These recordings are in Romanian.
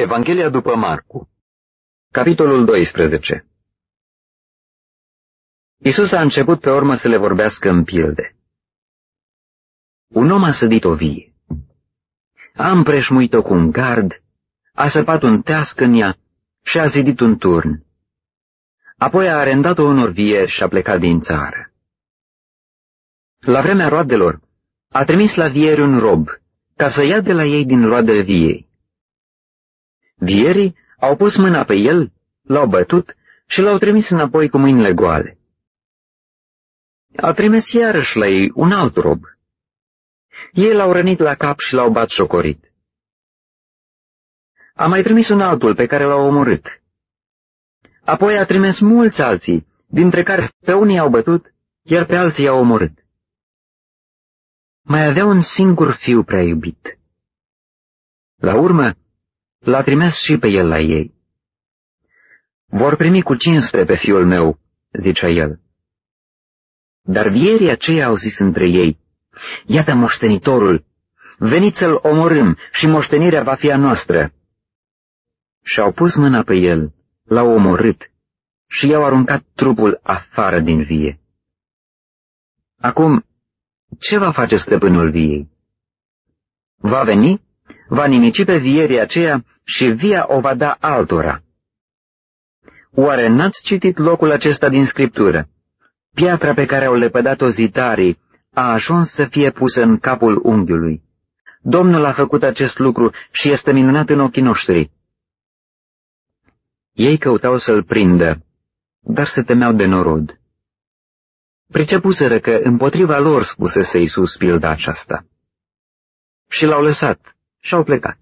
Evanghelia după Marcu Capitolul 12 Isus a început pe urmă să le vorbească în pilde. Un om a sădit o vie. A împreșmuit-o cu un gard, a săpat un teasc în ea și a zidit un turn. Apoi a arendat-o unor vieri și a plecat din țară. La vremea roadelor, a trimis la vieri un rob, ca să ia de la ei din roadele viei. Vierii au pus mâna pe el, l-au bătut și l-au trimis înapoi cu mâinile goale. A trimis iarăși la ei un alt rob. Ei l-au rănit la cap și l-au bat șocorit. A mai trimis un altul pe care l-au omorât. Apoi a trimis mulți alții, dintre care pe unii au bătut, iar pe alții i-au omorât. Mai avea un singur fiu prea iubit. La urmă, l-a trimis și pe el la ei. Vor primi cu cinste pe fiul meu, zicea el. Dar vierii aceia au zis între ei, Iată moștenitorul, veniți să-l omorâm și moștenirea va fi a noastră. Și-au pus mâna pe el, l-au omorât și i-au aruncat trupul afară din vie. Acum, ce va face stăpânul viei? Va veni, va nimici pe vierii aceea și via o va da altora. Oare n-ați citit locul acesta din Scriptură? Piatra pe care au lepădat-o zitarii a ajuns să fie pusă în capul unghiului. Domnul a făcut acest lucru și este minunat în ochii noștri. Ei căutau să-l prindă, dar se temeau de norod. Pricepuseră că împotriva lor spusese Iisus pilda aceasta. Și l-au lăsat și au plecat.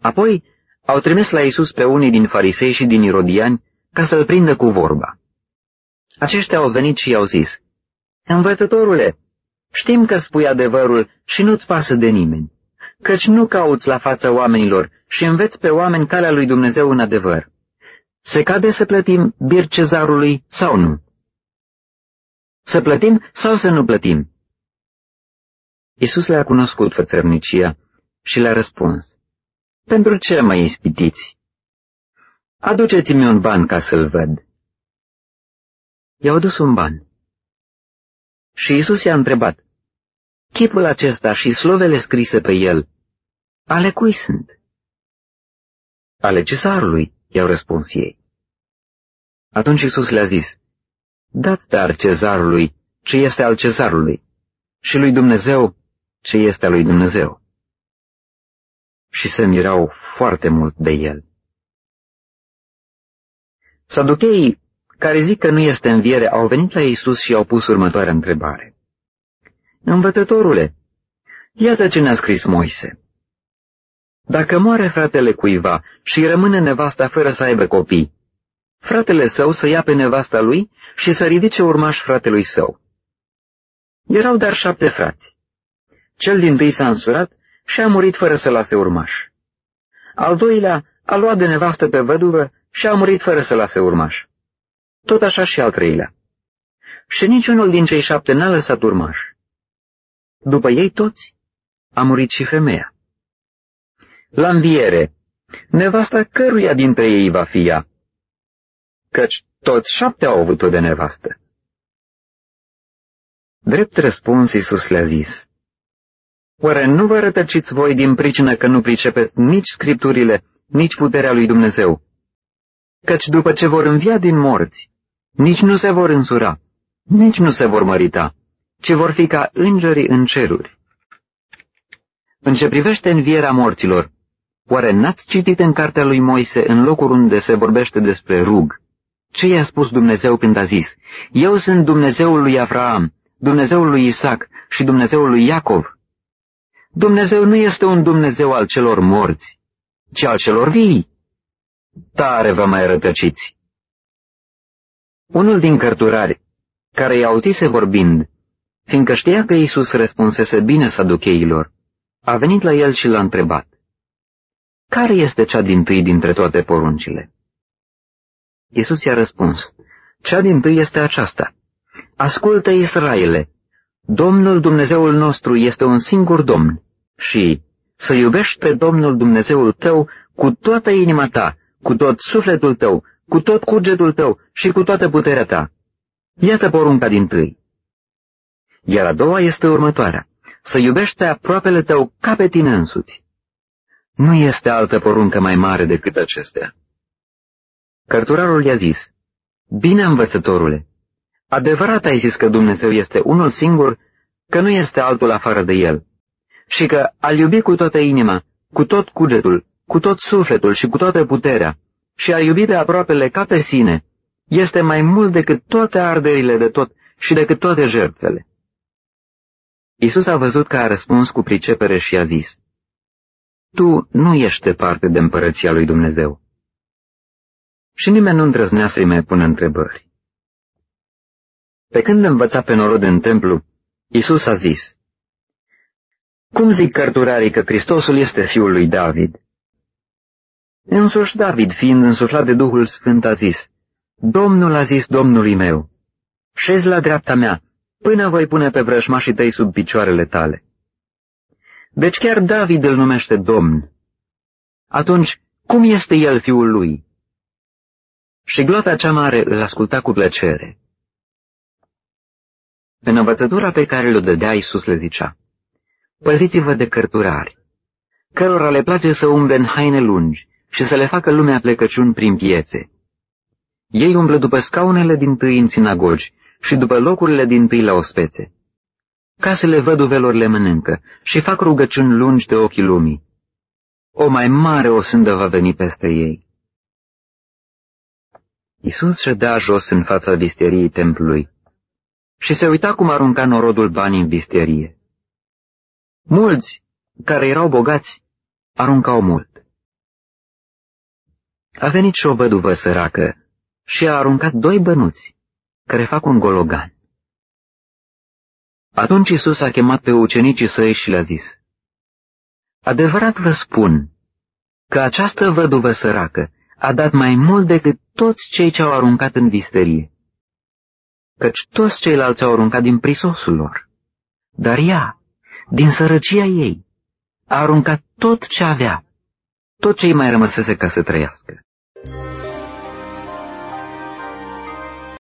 Apoi au trimis la Iisus pe unii din farisei și din irodiani ca să-l prindă cu vorba. Aceștia au venit și i-au zis, Învățătorule, știm că spui adevărul și nu-ți pasă de nimeni, căci nu cauți la fața oamenilor și înveți pe oameni calea lui Dumnezeu în adevăr. Se cade să plătim bir cezarului sau nu? Să plătim sau să nu plătim? Iisus le-a cunoscut fățărnicia și le-a răspuns, Pentru ce mă ispitiți? Aduceți-mi un ban ca să-l văd. I-au dus un ban. Și Isus i-a întrebat, Chipul acesta și slovele scrise pe el, ale cui sunt? Ale cesarului, i-au răspuns ei. Atunci Isus le-a zis, Dați dar cezarului ce este al cezarului și lui Dumnezeu ce este al lui Dumnezeu. Și se mirau foarte mult de el. Saducheii care zic că nu este înviere, au venit la Iisus și au pus următoarea întrebare. Învățătorule, iată ce ne-a scris Moise. Dacă moare fratele cuiva și rămâne nevasta fără să aibă copii, fratele său să ia pe nevasta lui și să ridice urmaș fratelui său. Erau dar șapte frați. Cel din tâi s-a însurat și a murit fără să lase urmaș. Al doilea a luat de nevastă pe văduvă și a murit fără să lase urmaș. Tot așa și al treilea. Și niciunul din cei șapte n-a lăsat urmaș. După ei toți, a murit și femeia. La înviere, nevasta căruia dintre ei va fi ea? Căci toți șapte au avut-o de nevastă. Drept răspuns, Iisus le-a zis, Oare nu vă rătăciți voi din pricină că nu pricepeți nici scripturile, nici puterea lui Dumnezeu? Căci după ce vor învia din morți, nici nu se vor însura, nici nu se vor mărita, ci vor fi ca îngerii în ceruri. În ce privește învierea morților, oare n-ați citit în cartea lui Moise, în locul unde se vorbește despre rug, ce i-a spus Dumnezeu când a zis, Eu sunt Dumnezeul lui Avraam, Dumnezeul lui Isaac și Dumnezeul lui Iacov? Dumnezeu nu este un Dumnezeu al celor morți, ci al celor vii. Tare vă mai rătăciți! Unul din cărturari, care i auzise vorbind, fiindcă știa că Iisus răspunsese bine saducheilor, a venit la el și l-a întrebat, Care este cea din tâi dintre toate poruncile? Iisus i-a răspuns, Cea din tâi este aceasta. Ascultă, Israele, Domnul Dumnezeul nostru este un singur Domn și să iubești pe Domnul Dumnezeul tău cu toată inima ta, cu tot sufletul tău, cu tot cugetul tău și cu toată puterea ta. Iată porunca din tâi. Iar a doua este următoarea, să iubești pe aproapele tău ca pe tine însuți. Nu este altă poruncă mai mare decât acestea. Cărturarul i-a zis, Bine, învățătorule, adevărat ai zis că Dumnezeu este unul singur, că nu este altul afară de El, și că al iubi cu toată inima, cu tot cugetul, cu tot sufletul și cu toată puterea, și a iubi pe aproapele ca pe sine, este mai mult decât toate arderile de tot și decât toate jertfele. Isus a văzut că a răspuns cu pricepere și a zis, Tu nu ești parte de împărăția lui Dumnezeu. Și nimeni nu îndrăznea să-i mai pună întrebări. Pe când învăța pe norod în templu, Isus a zis, Cum zic cărturarii că Hristosul este fiul lui David? Însuși David, fiind însuflat de Duhul Sfânt, a zis, Domnul a zis Domnului meu, șezi la dreapta mea, până voi pune pe vrăjmașii tăi sub picioarele tale. Deci chiar David îl numește Domn. Atunci, cum este el fiul lui? Și gloata cea mare îl asculta cu plăcere. În învățătura pe care le dădea Iisus le zicea, Păziți-vă de cărturari, cărora le place să umble în haine lungi și să le facă lumea plecăciuni prin piețe. Ei umblă după scaunele din tâi în sinagogi și după locurile din tâi la ospețe. Casele văduvelor le mănâncă și fac rugăciuni lungi de ochii lumii. O mai mare o sândă va veni peste ei. Iisus ședea jos în fața visteriei templului și se uita cum arunca norodul bani în visterie. Mulți, care erau bogați, aruncau mult. A venit și o văduvă săracă și a aruncat doi bănuți, care fac un gologan. Atunci Isus a chemat pe ucenicii săi și le-a zis, Adevărat vă spun că această văduvă săracă a dat mai mult decât toți cei ce au aruncat în visterie, căci toți ceilalți au aruncat din prisosul lor, dar ea, din sărăcia ei, a aruncat tot ce avea, tot ce îi mai rămăsese ca să trăiască.